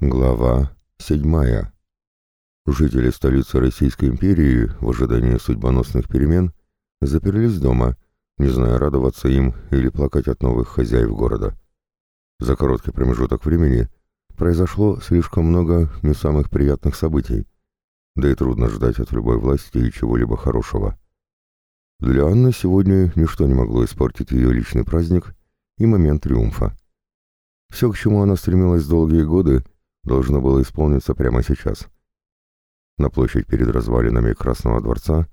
Глава седьмая. Жители столицы Российской империи в ожидании судьбоносных перемен заперлись дома, не зная радоваться им или плакать от новых хозяев города. За короткий промежуток времени произошло слишком много не самых приятных событий, да и трудно ждать от любой власти чего-либо хорошего. Для Анны сегодня ничто не могло испортить ее личный праздник и момент триумфа. Все, к чему она стремилась долгие годы, должно было исполниться прямо сейчас. На площадь перед развалинами Красного дворца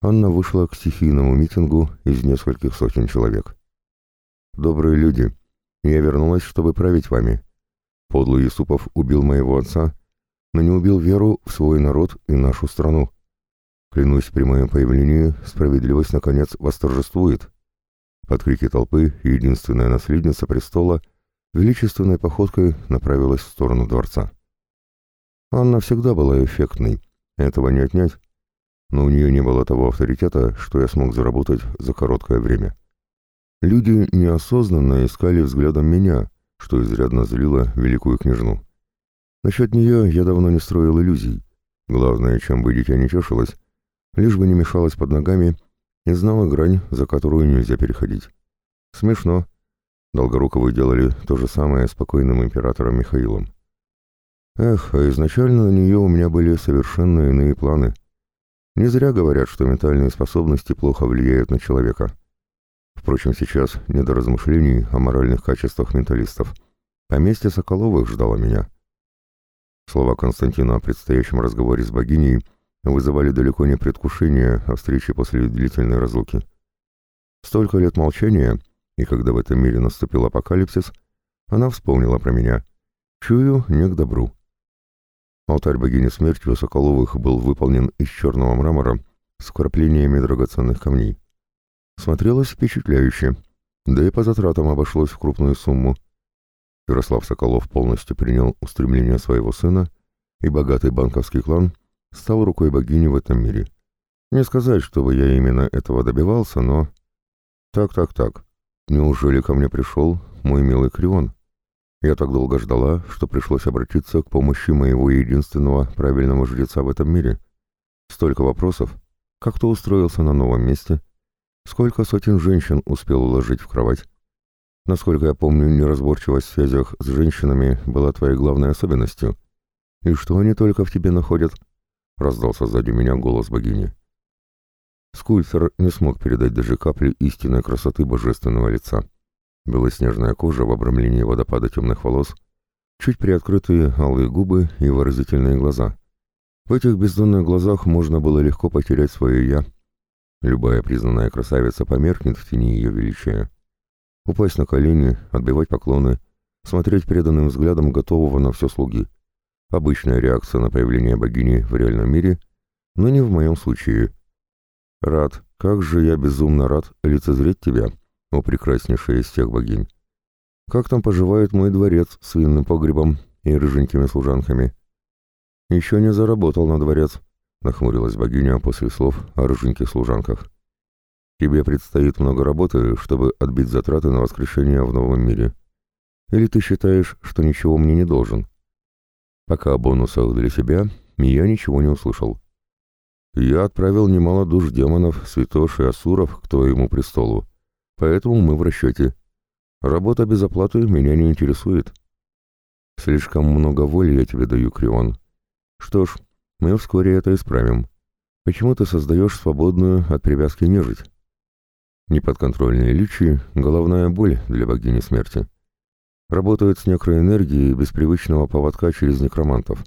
Анна вышла к стихийному митингу из нескольких сотен человек. «Добрые люди, я вернулась, чтобы править вами. Подлый Юсупов убил моего отца, но не убил веру в свой народ и нашу страну. Клянусь, при моем появлении справедливость, наконец, восторжествует». Под крики толпы единственная наследница престола величественной походкой направилась в сторону дворца. Анна всегда была эффектной, этого не отнять, но у нее не было того авторитета, что я смог заработать за короткое время. Люди неосознанно искали взглядом меня, что изрядно злило великую княжну. Насчет нее я давно не строил иллюзий. Главное, чем бы дитя не тешилось, лишь бы не мешалось под ногами и знала грань, за которую нельзя переходить. Смешно, Долгоруковы делали то же самое с покойным императором Михаилом. Эх, а изначально на нее у меня были совершенно иные планы. Не зря говорят, что ментальные способности плохо влияют на человека. Впрочем, сейчас не до размышлений о моральных качествах менталистов. Поместье Соколовых ждало меня. Слова Константина о предстоящем разговоре с богиней вызывали далеко не предвкушение о встрече после длительной разлуки. Столько лет молчания — и когда в этом мире наступил апокалипсис, она вспомнила про меня. Чую, не к добру. Алтарь богини смерти у Соколовых был выполнен из черного мрамора с вкраплениями драгоценных камней. Смотрелось впечатляюще, да и по затратам обошлось в крупную сумму. Ярослав Соколов полностью принял устремления своего сына, и богатый банковский клан стал рукой богини в этом мире. Не сказать, чтобы я именно этого добивался, но... Так-так-так. Неужели ко мне пришел мой милый Крион? Я так долго ждала, что пришлось обратиться к помощи моего единственного правильного жреца в этом мире. Столько вопросов. Как ты устроился на новом месте? Сколько сотен женщин успел уложить в кровать? Насколько я помню, неразборчивость в связях с женщинами была твоей главной особенностью. И что они только в тебе находят? Раздался сзади меня голос богини. Скульптор не смог передать даже капли истинной красоты божественного лица. Белоснежная кожа в обрамлении водопада темных волос, чуть приоткрытые алые губы и выразительные глаза. В этих бездонных глазах можно было легко потерять свое «я». Любая признанная красавица померкнет в тени ее величия. Упасть на колени, отбивать поклоны, смотреть преданным взглядом готового на все слуги. Обычная реакция на появление богини в реальном мире, но не в моем случае – «Рад, как же я безумно рад лицезреть тебя, о прекраснейшая из всех богинь! Как там поживает мой дворец с винным погребом и рыженькими служанками?» «Еще не заработал на дворец», — нахмурилась богиня после слов о рыженьких служанках. «Тебе предстоит много работы, чтобы отбить затраты на воскрешение в новом мире. Или ты считаешь, что ничего мне не должен?» Пока о бонусах для себя я ничего не услышал. Я отправил немало душ демонов, святош и асуров к твоему престолу, поэтому мы в расчете. Работа без оплаты меня не интересует. Слишком много воли я тебе даю, Крион. Что ж, мы вскоре это исправим. Почему ты создаешь свободную от привязки нежить? Неподконтрольные личи — головная боль для богини смерти. Работают с некроэнергией без привычного поводка через некромантов.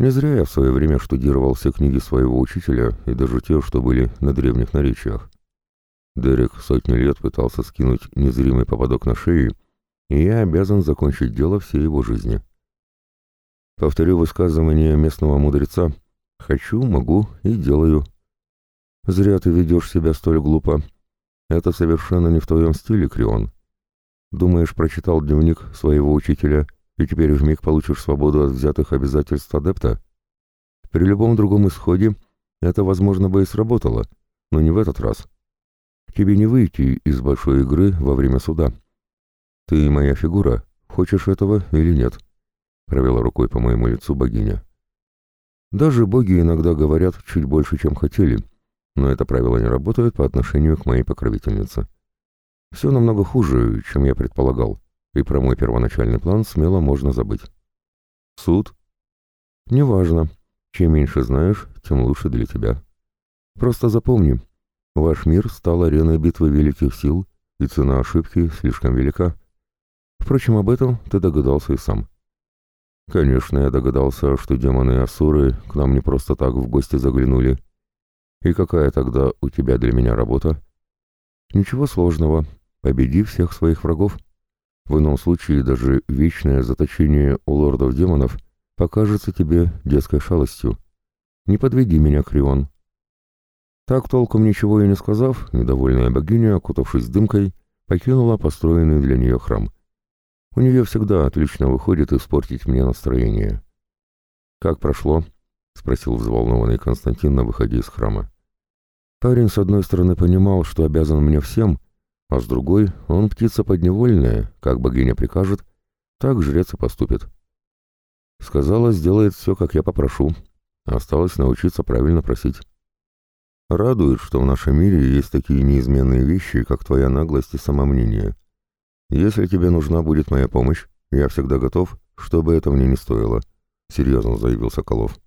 Не зря я в свое время штудировал все книги своего учителя и даже те, что были на древних наречиях. Дерек сотни лет пытался скинуть незримый поводок на шею, и я обязан закончить дело всей его жизни. Повторю высказывание местного мудреца «хочу, могу и делаю». Зря ты ведешь себя столь глупо. Это совершенно не в твоем стиле, Крион. Думаешь, прочитал дневник своего учителя — и теперь вмиг получишь свободу от взятых обязательств адепта. При любом другом исходе это, возможно, бы и сработало, но не в этот раз. Тебе не выйти из большой игры во время суда. Ты моя фигура, хочешь этого или нет. провела рукой по моему лицу богиня. Даже боги иногда говорят чуть больше, чем хотели, но это правило не работает по отношению к моей покровительнице. Все намного хуже, чем я предполагал, и про мой первоначальный план смело можно забыть. Суд? Неважно. Чем меньше знаешь, тем лучше для тебя. Просто запомни, ваш мир стал ареной битвы великих сил, и цена ошибки слишком велика. Впрочем, об этом ты догадался и сам. Конечно, я догадался, что демоны и асуры к нам не просто так в гости заглянули. И какая тогда у тебя для меня работа? Ничего сложного. Победи всех своих врагов. В ином случае даже вечное заточение у лордов-демонов покажется тебе детской шалостью. Не подведи меня, Крион. Так, толком ничего и не сказав, недовольная богиня, окутавшись дымкой, покинула построенный для нее храм — у нее всегда отлично выходит испортить мне настроение. «Как прошло?» — спросил взволнованный Константин на выходе из храма. Парень, с одной стороны, понимал, что обязан мне всем, а с другой, он птица подневольная, как богиня прикажет, так жрец и поступит. Сказала, сделает все, как я попрошу. Осталось научиться правильно просить. Радует, что в нашем мире есть такие неизменные вещи, как твоя наглость и самомнение. «Если тебе нужна будет моя помощь, я всегда готов, что бы это мне не стоило», — серьезно заявил Соколов.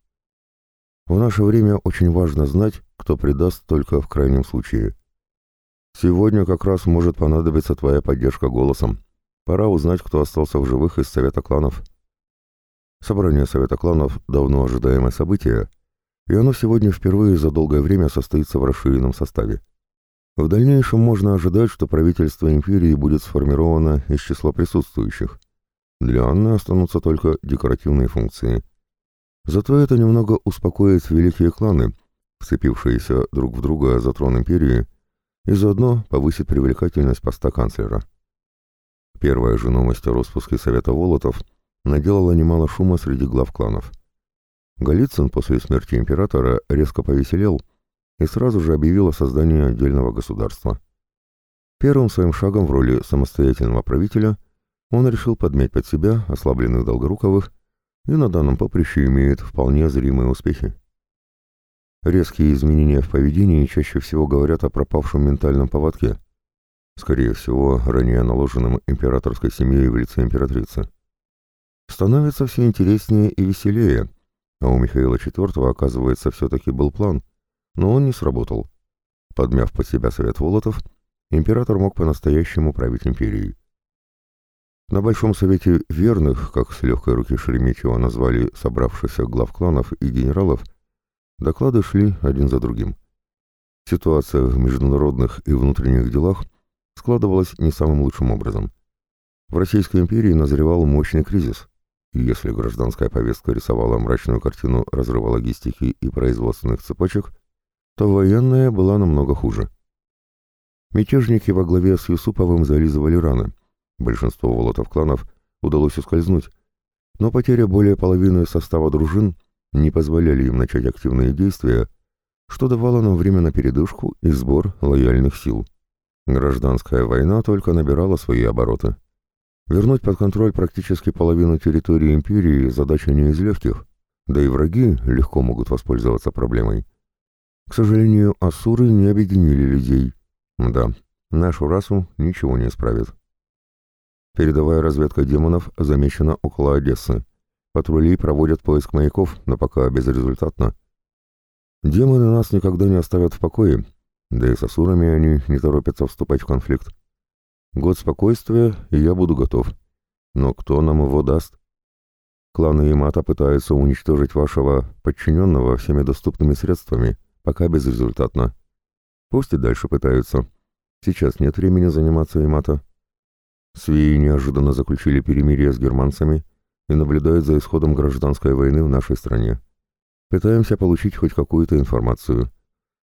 «В наше время очень важно знать, кто предаст только в крайнем случае. Сегодня как раз может понадобиться твоя поддержка голосом. Пора узнать, кто остался в живых из Совета кланов». Собрание Совета кланов — давно ожидаемое событие, и оно сегодня впервые за долгое время состоится в расширенном составе. В дальнейшем можно ожидать, что правительство империи будет сформировано из числа присутствующих. Для Анны останутся только декоративные функции. Зато это немного успокоит великие кланы, вцепившиеся друг в друга за трон империи, и заодно повысит привлекательность поста канцлера. Первая же новость о распуске Совета Волотов наделала немало шума среди глав кланов. Голицын после смерти императора резко повеселел – и сразу же объявил о создании отдельного государства. Первым своим шагом в роли самостоятельного правителя он решил подмять под себя ослабленных Долгоруковых и на данном поприще имеет вполне зримые успехи. Резкие изменения в поведении чаще всего говорят о пропавшем ментальном поводке, скорее всего, ранее наложенном императорской семьей в лице императрицы. Становится все интереснее и веселее, а у Михаила IV, оказывается, все-таки был план — но он не сработал. Подмяв под себя совет Волотов, император мог по-настоящему править империей. На Большом Совете Верных, как с легкой руки Шереметьева назвали собравшихся глав кланов и генералов, доклады шли один за другим. Ситуация в международных и внутренних делах складывалась не самым лучшим образом. В Российской империи назревал мощный кризис, и если гражданская повестка рисовала мрачную картину разрыва логистики и производственных цепочек, то военная была намного хуже. Мятежники во главе с Юсуповым зализывали раны. Большинство волотов-кланов удалось ускользнуть, но потеря более половины состава дружин не позволяли им начать активные действия, что давало нам время на передышку и сбор лояльных сил. Гражданская война только набирала свои обороты. Вернуть под контроль практически половину территории империи задача не из легких, да и враги легко могут воспользоваться проблемой. К сожалению, асуры не объединили людей. Да, нашу расу ничего не исправит. Передовая разведка демонов замечена около Одессы. Патрули проводят поиск маяков, но пока безрезультатно. Демоны нас никогда не оставят в покое, да и с асурами они не торопятся вступать в конфликт. Год спокойствия, и я буду готов. Но кто нам его даст? Кланы Ямато пытаются уничтожить вашего подчиненного всеми доступными средствами, Пока безрезультатно. Пусть и дальше пытаются. Сейчас нет времени заниматься Имата. Свеи неожиданно заключили перемирие с германцами и наблюдают за исходом гражданской войны в нашей стране. Пытаемся получить хоть какую-то информацию.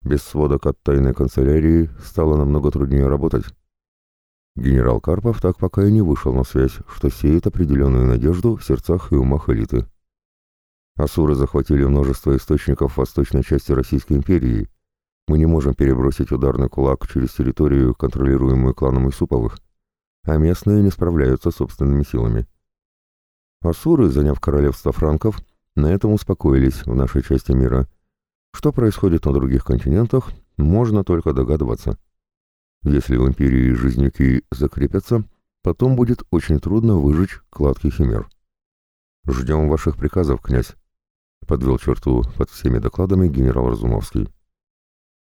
Без сводок от тайной канцелярии стало намного труднее работать. Генерал Карпов так пока и не вышел на связь, что сеет определенную надежду в сердцах и умах элиты. Асуры захватили множество источников в восточной части Российской империи. Мы не можем перебросить ударный кулак через территорию, контролируемую кланом Исуповых, а местные не справляются собственными силами. Асуры, заняв королевство франков, на этом успокоились в нашей части мира. Что происходит на других континентах, можно только догадываться. Если в империи жизнюки закрепятся, потом будет очень трудно выжечь кладки химер. «Ждем ваших приказов, князь», — подвел черту под всеми докладами генерал Разумовский.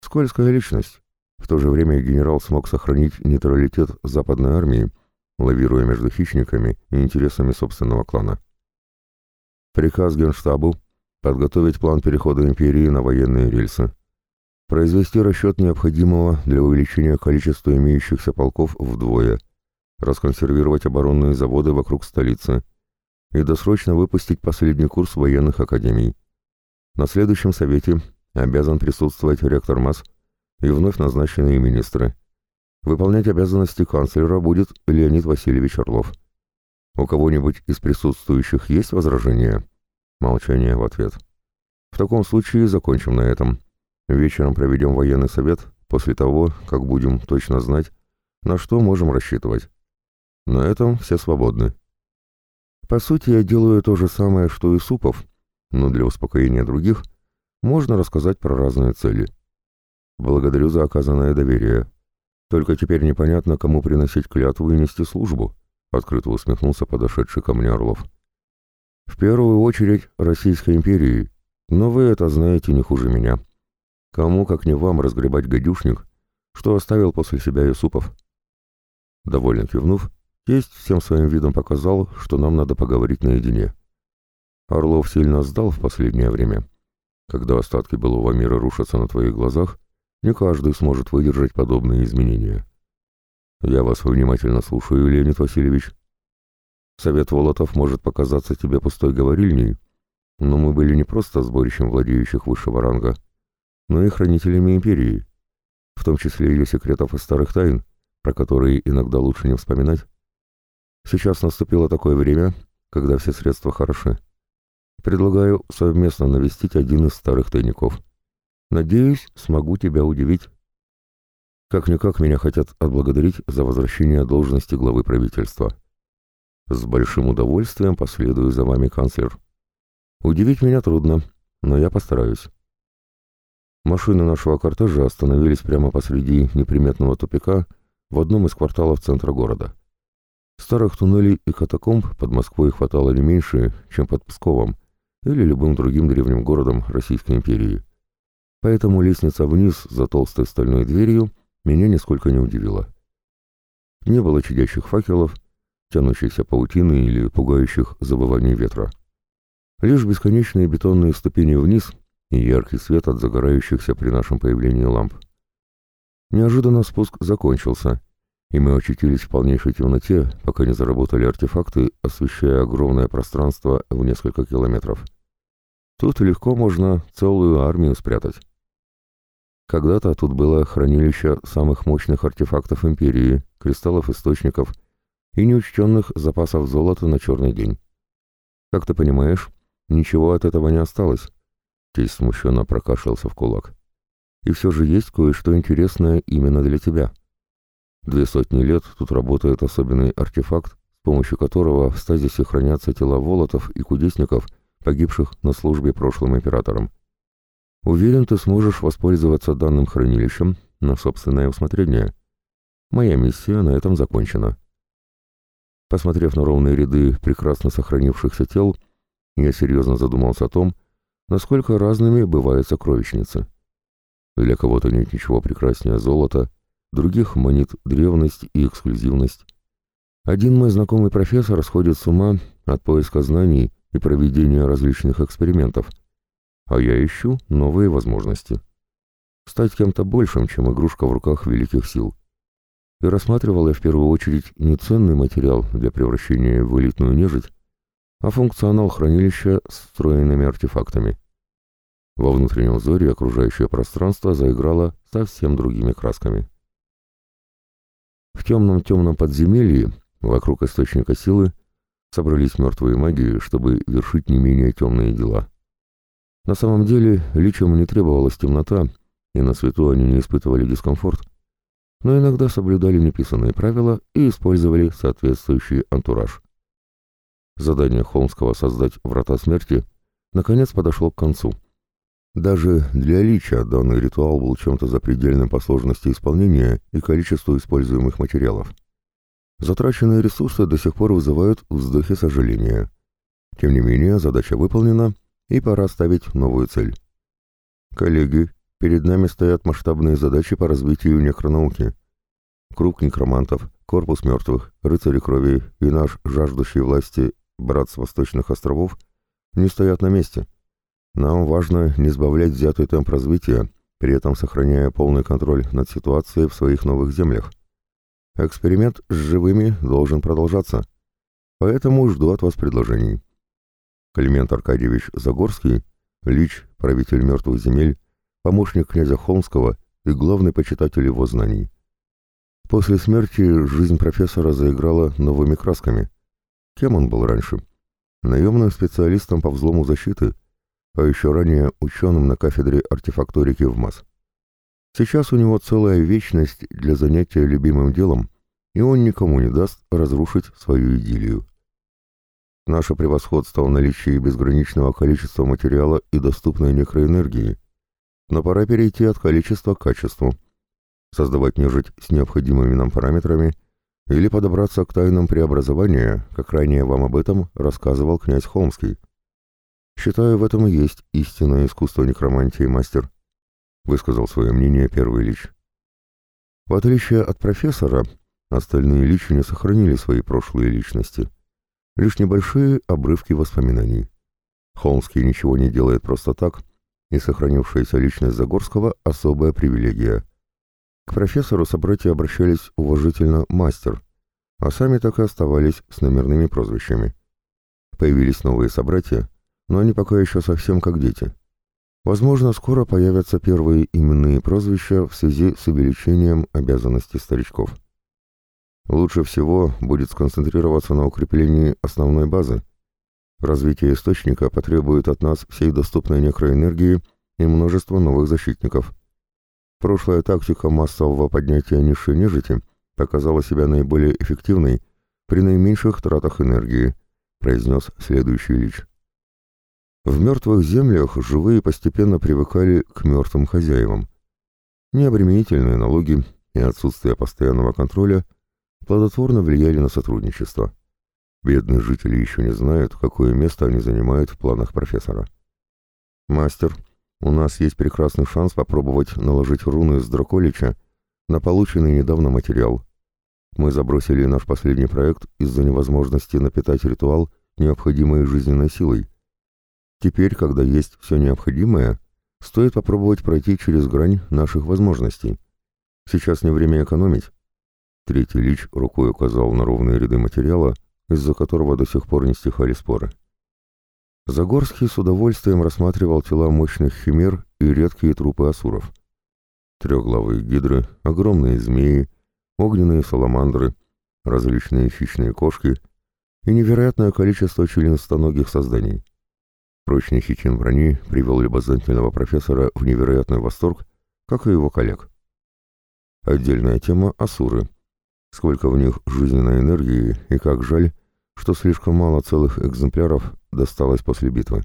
Скользкая личность. В то же время генерал смог сохранить нейтралитет западной армии, лавируя между хищниками и интересами собственного клана. Приказ Генштабу подготовить план перехода империи на военные рельсы, произвести расчет необходимого для увеличения количества имеющихся полков вдвое, расконсервировать оборонные заводы вокруг столицы и досрочно выпустить последний курс военных академий. На следующем совете обязан присутствовать ректор МАС и вновь назначенные министры. Выполнять обязанности канцлера будет Леонид Васильевич Орлов. У кого-нибудь из присутствующих есть возражения? Молчание в ответ. В таком случае закончим на этом. Вечером проведем военный совет после того, как будем точно знать, на что можем рассчитывать. На этом все свободны. По сути, я делаю то же самое, что и Супов, но для успокоения других можно рассказать про разные цели. Благодарю за оказанное доверие. Только теперь непонятно, кому приносить клятву и нести службу, открыто усмехнулся подошедший ко мне Орлов. В первую очередь Российской империи, но вы это знаете не хуже меня. Кому, как не вам, разгребать гадюшник, что оставил после себя Юсупов? Довольно кивнув, тесть всем своим видом показал, что нам надо поговорить наедине. Орлов сильно сдал в последнее время. Когда остатки былого мира рушатся на твоих глазах, не каждый сможет выдержать подобные изменения. Я вас внимательно слушаю, Леонид Васильевич. Совет Волотов может показаться тебе пустой говорильней, но мы были не просто сборищем владеющих высшего ранга, но и хранителями империи, в том числе ее секретов и старых тайн, про которые иногда лучше не вспоминать. Сейчас наступило такое время, когда все средства хороши. Предлагаю совместно навестить один из старых тайников. Надеюсь, смогу тебя удивить. Как-никак меня хотят отблагодарить за возвращение должности главы правительства. С большим удовольствием последую за вами, канцлер. Удивить меня трудно, но я постараюсь. Машины нашего кортежа остановились прямо посреди неприметного тупика в одном из кварталов центра города. Старых туннелей и катакомб под Москвой хватало не меньше, чем под Псковом, или любым другим древним городом Российской империи. Поэтому лестница вниз за толстой стальной дверью меня нисколько не удивила. Не было чадящих факелов, тянущейся паутины или пугающих забываний ветра. Лишь бесконечные бетонные ступени вниз и яркий свет от загорающихся при нашем появлении ламп. Неожиданно спуск закончился, и мы очутились в полнейшей темноте, пока не заработали артефакты, освещая огромное пространство в несколько километров. Тут легко можно целую армию спрятать. Когда-то тут было хранилище самых мощных артефактов Империи, кристаллов источников и неучтенных запасов золота на черный день. Как ты понимаешь, ничего от этого не осталось. Тесть смущенно прокашлялся в кулак. И все же есть кое-что интересное именно для тебя. Две сотни лет тут работает особенный артефакт, с помощью которого в стазисе хранятся тела волотов и кудесников – погибших на службе прошлым императором. Уверен, ты сможешь воспользоваться данным хранилищем на собственное усмотрение. Моя миссия на этом закончена. Посмотрев на ровные ряды прекрасно сохранившихся тел, я серьезно задумался о том, насколько разными бывают сокровищницы. Для кого-то нет ничего прекраснее золота, других манит древность и эксклюзивность. Один мой знакомый профессор сходит с ума от поиска знаний и проведения различных экспериментов, а я ищу новые возможности. Стать кем-то большим, чем игрушка в руках великих сил. И рассматривал я в первую очередь не ценный материал для превращения в элитную нежить, а функционал хранилища с встроенными артефактами. Во внутреннем взоре окружающее пространство заиграло совсем другими красками. В темном-темном подземелье, вокруг источника силы, собрались мертвые маги, чтобы вершить не менее темные дела. На самом деле, личам не требовалась темнота, и на свету они не испытывали дискомфорт, но иногда соблюдали неписанные правила и использовали соответствующий антураж. Задание Холмского создать врата смерти наконец подошло к концу. Даже для Лича данный ритуал был чем-то запредельным по сложности исполнения и количеству используемых материалов. Затраченные ресурсы до сих пор вызывают вздохи сожаления. Тем не менее, задача выполнена, и пора ставить новую цель. Коллеги, перед нами стоят масштабные задачи по развитию некронауки. Круг некромантов, корпус мертвых, рыцари крови и наш жаждущий власти брат с восточных островов не стоят на месте. Нам важно не сбавлять взятый темп развития, при этом сохраняя полный контроль над ситуацией в своих новых землях. Эксперимент с живыми должен продолжаться, поэтому жду от вас предложений. Климент Аркадьевич Загорский, лич, правитель мертвых земель, помощник князя Холмского и главный почитатель его знаний. После смерти жизнь профессора заиграла новыми красками. Кем он был раньше? Наемным специалистом по взлому защиты, а еще ранее ученым на кафедре артефакторики в МАС. Сейчас у него целая вечность для занятия любимым делом, и он никому не даст разрушить свою идиллию. Наше превосходство в наличии безграничного количества материала и доступной некроэнергии. Но пора перейти от количества к качеству. Создавать нежить с необходимыми нам параметрами или подобраться к тайнам преобразования, как ранее вам об этом рассказывал князь Холмский. Считаю, в этом и есть истинное искусство некромантии, мастер, высказал свое мнение первый лич. В отличие от профессора, остальные личи не сохранили свои прошлые личности лишь небольшие обрывки воспоминаний. Холмский ничего не делает просто так, и сохранившаяся личность Загорского — особая привилегия. К профессору собратья обращались уважительно «мастер», а сами так и оставались с номерными прозвищами. Появились новые собратья, но они пока еще совсем как дети. Возможно, скоро появятся первые именные прозвища в связи с увеличением обязанностей старичков. Лучше всего будет сконцентрироваться на укреплении основной базы. Развитие источника потребует от нас всей доступной некроэнергии и множества новых защитников. Прошлая тактика массового поднятия низшей нежити показала себя наиболее эффективной при наименьших тратах энергии, произнес следующий лич. В мертвых землях живые постепенно привыкали к мертвым хозяевам. Необременительные налоги и отсутствие постоянного контроля – плодотворно влияли на сотрудничество. Бедные жители еще не знают, какое место они занимают в планах профессора. «Мастер, у нас есть прекрасный шанс попробовать наложить руны с Драколича на полученный недавно материал. Мы забросили наш последний проект из-за невозможности напитать ритуал необходимой жизненной силой. Теперь, когда есть все необходимое, стоит попробовать пройти через грань наших возможностей. Сейчас не время экономить, Третий лич рукой указал на ровные ряды материала, из-за которого до сих пор не стихали споры. Загорский с удовольствием рассматривал тела мощных химер и редкие трупы асуров. Трехглавые гидры, огромные змеи, огненные саламандры, различные хищные кошки и невероятное количество членистоногих созданий. Прочный хитин брони привел любознательного профессора в невероятный восторг, как и его коллег. Отдельная тема — асуры — сколько в них жизненной энергии и как жаль, что слишком мало целых экземпляров досталось после битвы.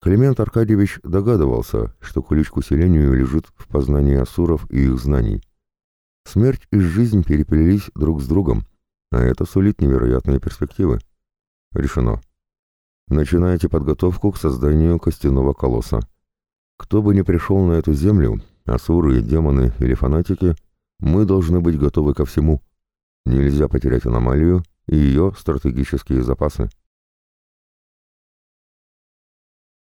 Климент Аркадьевич догадывался, что ключ к усилению лежит в познании асуров и их знаний. Смерть и жизнь переплелись друг с другом, а это сулит невероятные перспективы. Решено. Начинайте подготовку к созданию костяного колосса. Кто бы ни пришел на эту землю, асуры, демоны или фанатики, мы должны быть готовы ко всему. Нельзя потерять аномалию и ее стратегические запасы.